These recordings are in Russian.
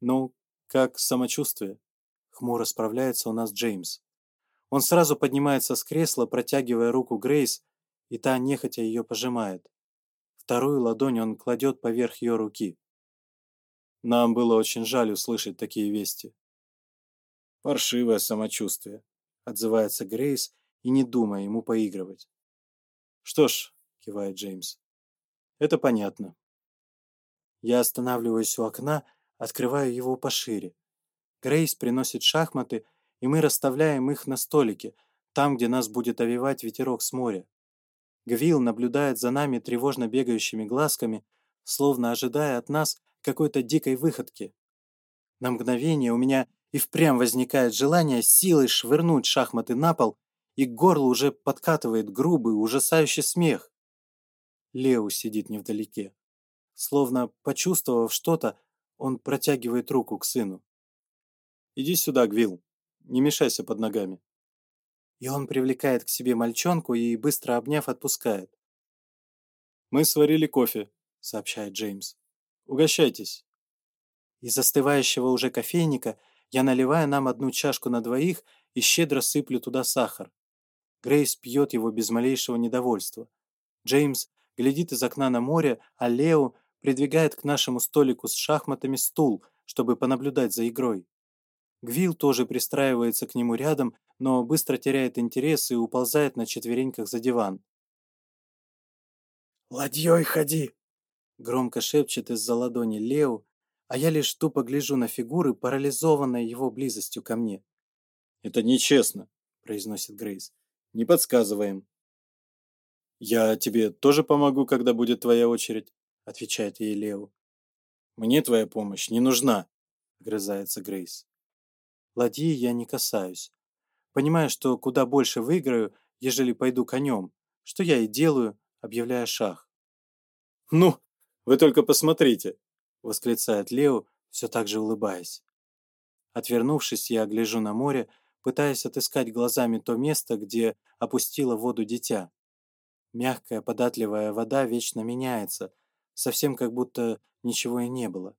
«Ну, как самочувствие?» — хмуро справляется у нас Джеймс. Он сразу поднимается с кресла, протягивая руку Грейс, и та нехотя ее пожимает. Вторую ладонь он кладет поверх ее руки. Нам было очень жаль услышать такие вести. «Паршивое самочувствие», — отзывается Грейс, и не думая ему поигрывать. «Что ж», — кивает Джеймс, — «это понятно». Я останавливаюсь у окна, — открываю его пошире. Грейс приносит шахматы, и мы расставляем их на столике, там, где нас будет овивать ветерок с моря. Гвилл наблюдает за нами тревожно бегающими глазками, словно ожидая от нас какой-то дикой выходки. На мгновение у меня и впрямь возникает желание силой швырнуть шахматы на пол, и горло уже подкатывает грубый, ужасающий смех. Лео сидит невдалеке. Словно почувствовав что-то, он протягивает руку к сыну. «Иди сюда, Гвилл, не мешайся под ногами». И он привлекает к себе мальчонку и, быстро обняв, отпускает. «Мы сварили кофе», — сообщает Джеймс. «Угощайтесь». Из остывающего уже кофейника я наливаю нам одну чашку на двоих и щедро сыплю туда сахар. Грейс пьет его без малейшего недовольства. Джеймс глядит из окна на море, а Лео придвигает к нашему столику с шахматами стул, чтобы понаблюдать за игрой. Гвил тоже пристраивается к нему рядом, но быстро теряет интерес и уползает на четвереньках за диван. «Ладьей ходи!» — громко шепчет из-за ладони Лео, а я лишь тупо гляжу на фигуры, парализованная его близостью ко мне. «Это нечестно», — произносит Грейс. «Не подсказываем». «Я тебе тоже помогу, когда будет твоя очередь», отвечает ей Лео. «Мне твоя помощь не нужна», — грызается Грейс. Ладьи я не касаюсь. Понимаю, что куда больше выиграю, ежели пойду конем, что я и делаю, объявляя шах. «Ну, вы только посмотрите!» — восклицает Лео, все так же улыбаясь. Отвернувшись, я гляжу на море, пытаясь отыскать глазами то место, где опустила воду дитя. Мягкая податливая вода вечно меняется, совсем как будто ничего и не было.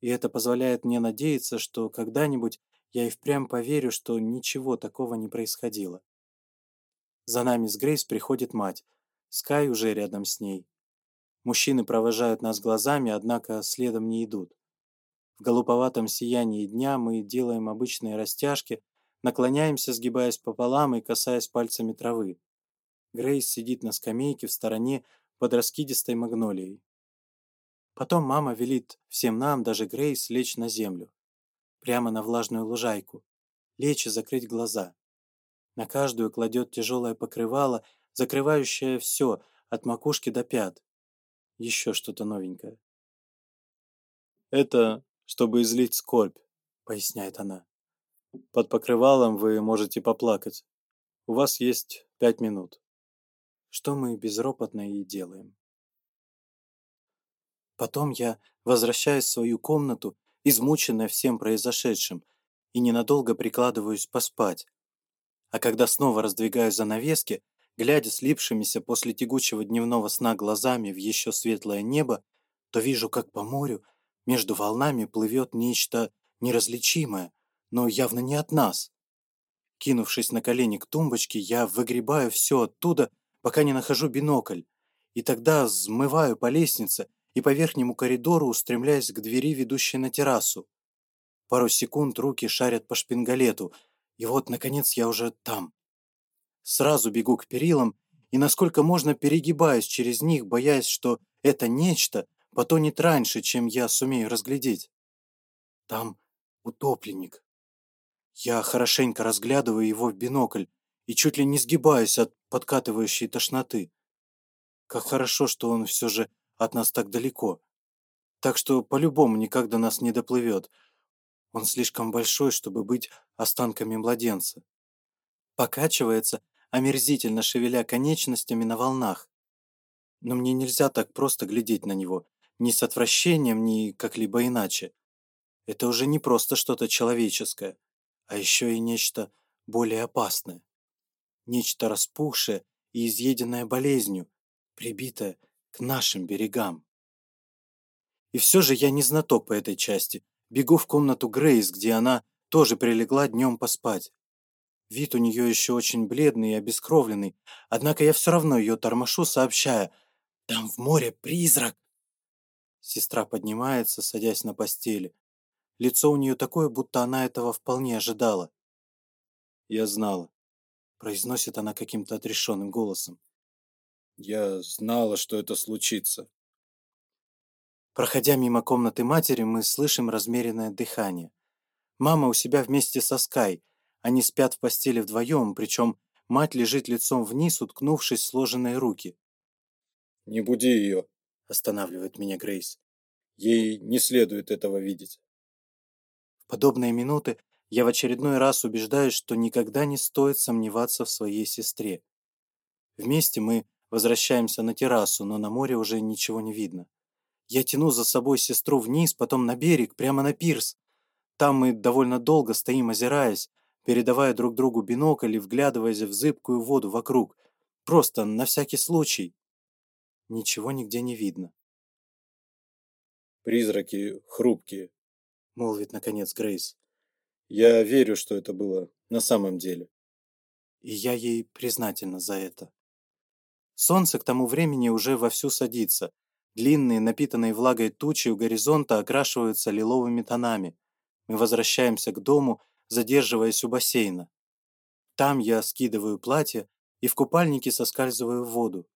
И это позволяет мне надеяться, что когда-нибудь я и впрямь поверю, что ничего такого не происходило. За нами с Грейс приходит мать. Скай уже рядом с ней. Мужчины провожают нас глазами, однако следом не идут. В голубоватом сиянии дня мы делаем обычные растяжки, наклоняемся, сгибаясь пополам и касаясь пальцами травы. Грейс сидит на скамейке в стороне под раскидистой магнолией. Потом мама велит всем нам, даже Грейс, лечь на землю. Прямо на влажную лужайку. Лечь и закрыть глаза. На каждую кладет тяжелое покрывало, закрывающее все, от макушки до пят. Еще что-то новенькое. «Это чтобы излить скорбь», — поясняет она. «Под покрывалом вы можете поплакать. У вас есть пять минут». Что мы безропотно и делаем. Потом я возвращаюсь в свою комнату, измученная всем произошедшим, и ненадолго прикладываюсь поспать. А когда снова раздвигаю занавески, глядя слипшимися после тягучего дневного сна глазами в еще светлое небо, то вижу, как по морю между волнами плывет нечто неразличимое, но явно не от нас. Кинувшись на колени к тумбочке, я выгребаю все оттуда, пока не нахожу бинокль, и тогда взмываю по лестнице — и по верхнему коридору устремляясь к двери, ведущей на террасу. Пару секунд руки шарят по шпингалету, и вот, наконец, я уже там. Сразу бегу к перилам и, насколько можно, перегибаюсь через них, боясь, что это нечто потонет раньше, чем я сумею разглядеть. Там утопленник. Я хорошенько разглядываю его в бинокль и чуть ли не сгибаюсь от подкатывающей тошноты. Как хорошо, что он все же от нас так далеко. Так что по-любому никогда нас не доплывет. Он слишком большой, чтобы быть останками младенца. Покачивается, омерзительно шевеля конечностями на волнах. Но мне нельзя так просто глядеть на него, ни с отвращением, ни как-либо иначе. Это уже не просто что-то человеческое, а еще и нечто более опасное. Нечто распухшее и изъеденное болезнью, прибитое к нашим берегам. И все же я не знаток по этой части. Бегу в комнату Грейс, где она тоже прилегла днем поспать. Вид у нее еще очень бледный и обескровленный, однако я все равно ее тормошу, сообщая «Там в море призрак!» Сестра поднимается, садясь на постели. Лицо у нее такое, будто она этого вполне ожидала. «Я знала», — произносит она каким-то отрешенным голосом. Я знала, что это случится. Проходя мимо комнаты матери, мы слышим размеренное дыхание. Мама у себя вместе со Скай. Они спят в постели вдвоем, причем мать лежит лицом вниз, уткнувшись в сложенные руки. «Не буди ее», — останавливает меня Грейс. «Ей не следует этого видеть». В подобные минуты я в очередной раз убеждаюсь, что никогда не стоит сомневаться в своей сестре. Вместе мы Возвращаемся на террасу, но на море уже ничего не видно. Я тяну за собой сестру вниз, потом на берег, прямо на пирс. Там мы довольно долго стоим, озираясь, передавая друг другу бинокль и вглядываясь в зыбкую воду вокруг. Просто на всякий случай. Ничего нигде не видно. «Призраки хрупкие», — молвит наконец Грейс. «Я верю, что это было на самом деле». И я ей признательна за это. Солнце к тому времени уже вовсю садится. Длинные, напитанные влагой тучи у горизонта окрашиваются лиловыми тонами. Мы возвращаемся к дому, задерживаясь у бассейна. Там я скидываю платье и в купальнике соскальзываю в воду.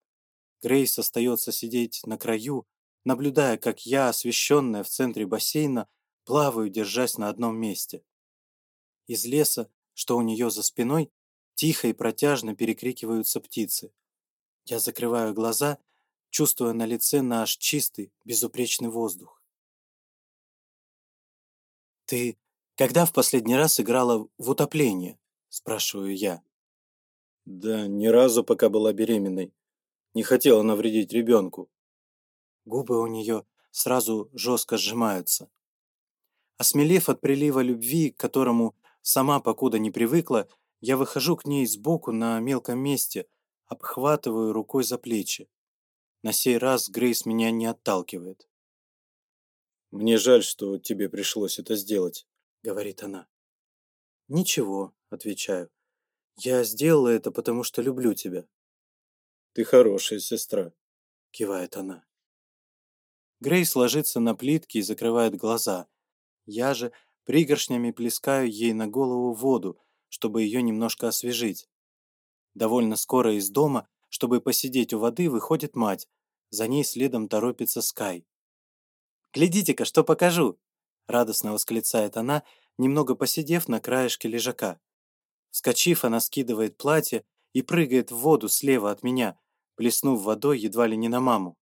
Грейс остается сидеть на краю, наблюдая, как я, освещенная в центре бассейна, плаваю, держась на одном месте. Из леса, что у нее за спиной, тихо и протяжно перекрикиваются птицы. Я закрываю глаза, чувствуя на лице наш чистый, безупречный воздух. «Ты когда в последний раз играла в утопление?» – спрашиваю я. «Да ни разу, пока была беременной. Не хотела навредить ребенку». Губы у нее сразу жестко сжимаются. Осмелев от прилива любви, к которому сама покуда не привыкла, я выхожу к ней сбоку на мелком месте, обхватываю рукой за плечи. На сей раз Грейс меня не отталкивает. «Мне жаль, что тебе пришлось это сделать», — говорит она. «Ничего», — отвечаю. «Я сделала это, потому что люблю тебя». «Ты хорошая сестра», — кивает она. Грейс ложится на плитки и закрывает глаза. Я же пригоршнями плескаю ей на голову воду, чтобы ее немножко освежить. Довольно скоро из дома, чтобы посидеть у воды, выходит мать. За ней следом торопится Скай. «Глядите-ка, что покажу!» — радостно восклицает она, немного посидев на краешке лежака. Вскочив, она скидывает платье и прыгает в воду слева от меня, плеснув водой едва ли не на маму.